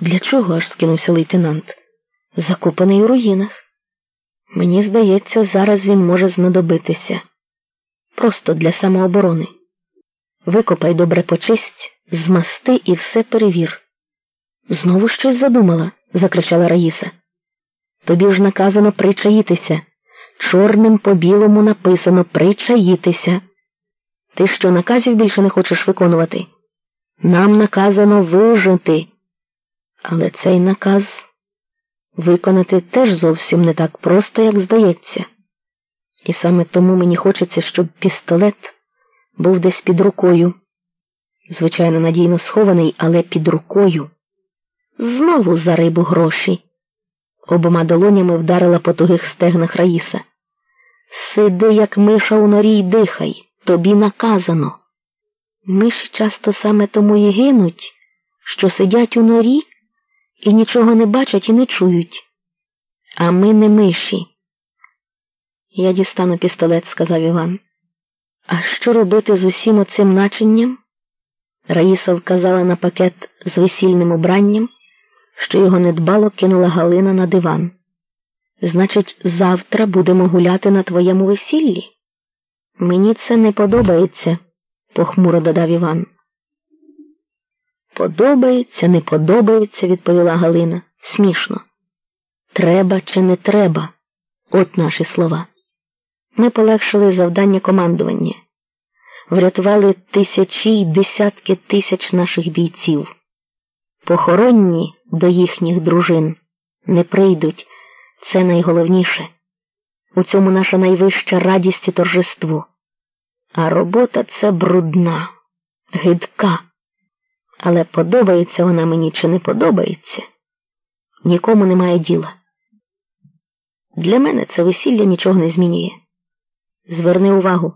Для чого аж скинувся лейтенант? Закопаний у руїнах. Мені здається, зараз він може знадобитися. Просто для самооборони. Викопай добре почисть, змасти і все перевір. Знову щось задумала, закричала Раїса. Тобі ж наказано причаїтися. Чорним по білому написано причаїтися. Ти що наказів більше не хочеш виконувати? Нам наказано вижити. Але цей наказ виконати теж зовсім не так просто, як здається. І саме тому мені хочеться, щоб пістолет був десь під рукою. Звичайно, надійно схований, але під рукою. Знову за рибу гроші. Обома долонями вдарила по тугих стегнах Раїса. Сиди, як миша у норі й дихай, тобі наказано. Миші часто саме тому і гинуть, що сидять у норі і нічого не бачать і не чують. А ми не миші. Я дістану пістолет, сказав Іван. А що робити з усім оцим начинням? Раїса вказала на пакет з весільним убранням, що його недбало кинула Галина на диван. Значить, завтра будемо гуляти на твоєму весіллі? Мені це не подобається, похмуро додав Іван. Подобається, не подобається, відповіла Галина. Смішно. Треба чи не треба? От наші слова. Ми полегшили завдання командування, врятували тисячі й десятки тисяч наших бійців. Похоронні до їхніх дружин не прийдуть. Це найголовніше. У цьому наша найвища радість і торжество. А робота це брудна, гидка. Але подобається вона мені чи не подобається, нікому немає діла. Для мене це весілля нічого не змінює. Зверни увагу.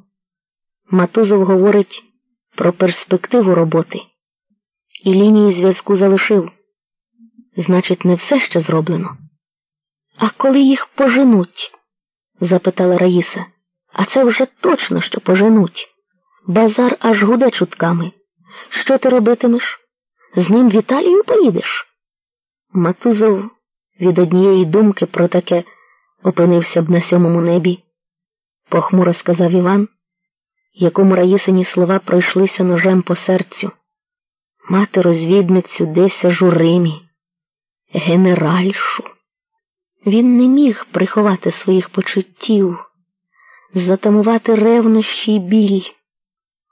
Матузов говорить про перспективу роботи і лінії зв'язку залишив. Значить, не все ще зроблено. А коли їх поженуть? запитала Раїса. А це вже точно, що поженуть. Базар аж гуде чутками. Що ти робитимеш? З ним в Італію поїдеш? Матузов від однієї думки про таке опинився б на сьомому небі, похмуро сказав Іван, якому Раїсині слова пройшлися ножем по серцю. Мати розвідницю десь аж у Римі, генеральшу. Він не міг приховати своїх почуттів, затамувати ревнощі й біль,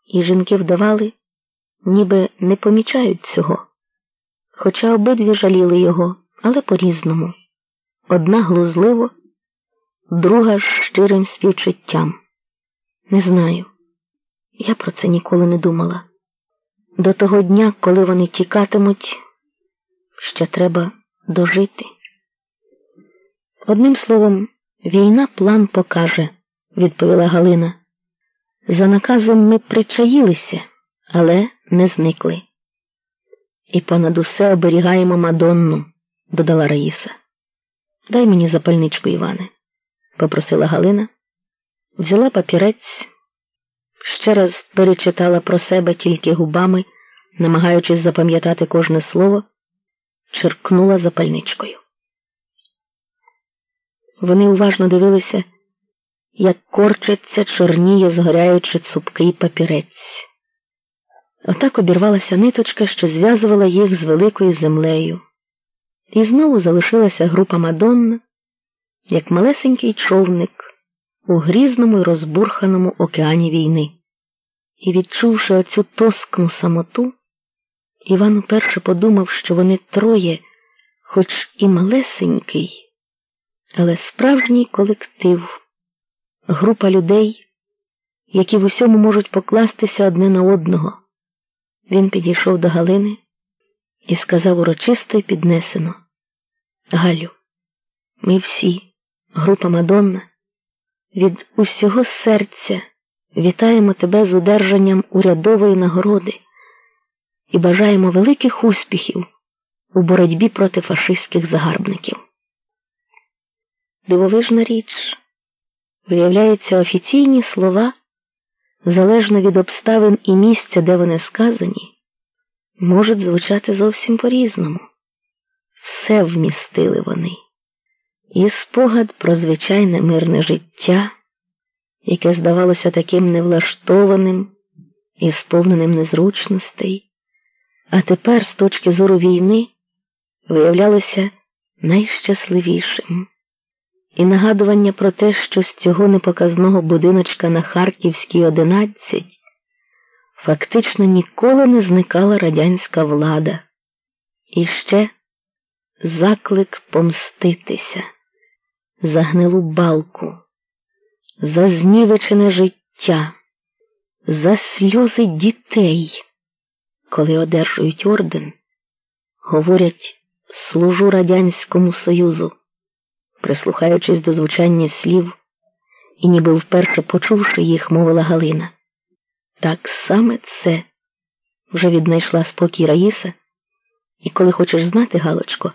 і жінки вдавали, ніби не помічають цього. Хоча обидві жаліли його, але по-різному. Одна глузливо, друга з щирим співчуттям. Не знаю. Я про це ніколи не думала. До того дня, коли вони тікатимуть, ще треба дожити. Одним словом, війна план покаже, відповіла Галина. За наказом ми причаїлися, але не зникли. І понад усе оберігаємо Мадонну, додала Раїса. Дай мені запальничку, Іване, попросила Галина, взяла папірець, ще раз перечитала про себе тільки губами, намагаючись запам'ятати кожне слово, черкнула запальничкою. Вони уважно дивилися, як корчиться, чорніє, згоряючи цупкий папірець. Отак обірвалася ниточка, що зв'язувала їх з великою землею. І знову залишилася група Мадонна, як малесенький човник у грізному й розбурханому океані війни. І, відчувши оцю тоскну самоту, Іван уперше подумав, що вони троє, хоч і малесенький але справжній колектив, група людей, які в усьому можуть покластися одне на одного. Він підійшов до Галини і сказав урочисто й піднесено Галю, ми всі, група Мадонна, від усього серця вітаємо тебе з удержанням урядової нагороди і бажаємо великих успіхів у боротьбі проти фашистських загарбників. Дивовижна річ. Виявляються, офіційні слова, залежно від обставин і місця, де вони сказані, можуть звучати зовсім по-різному. все вмістили вони. І спогад про звичайне мирне життя, яке здавалося таким невлаштованим і сповненим незручностей, а тепер, з точки зору війни, виявлялося найщасливішим. І нагадування про те, що з цього непоказного будиночка на Харківській 11 фактично ніколи не зникала радянська влада. І ще заклик помститися за гнилу балку, за знівечене життя, за сльози дітей, коли одержують орден, говорять служу Радянському Союзу, прислухаючись до звучання слів і ніби вперше почувши їх, мовила Галина. Так саме це вже віднайшла спокій Раїса, і коли хочеш знати, Галочко,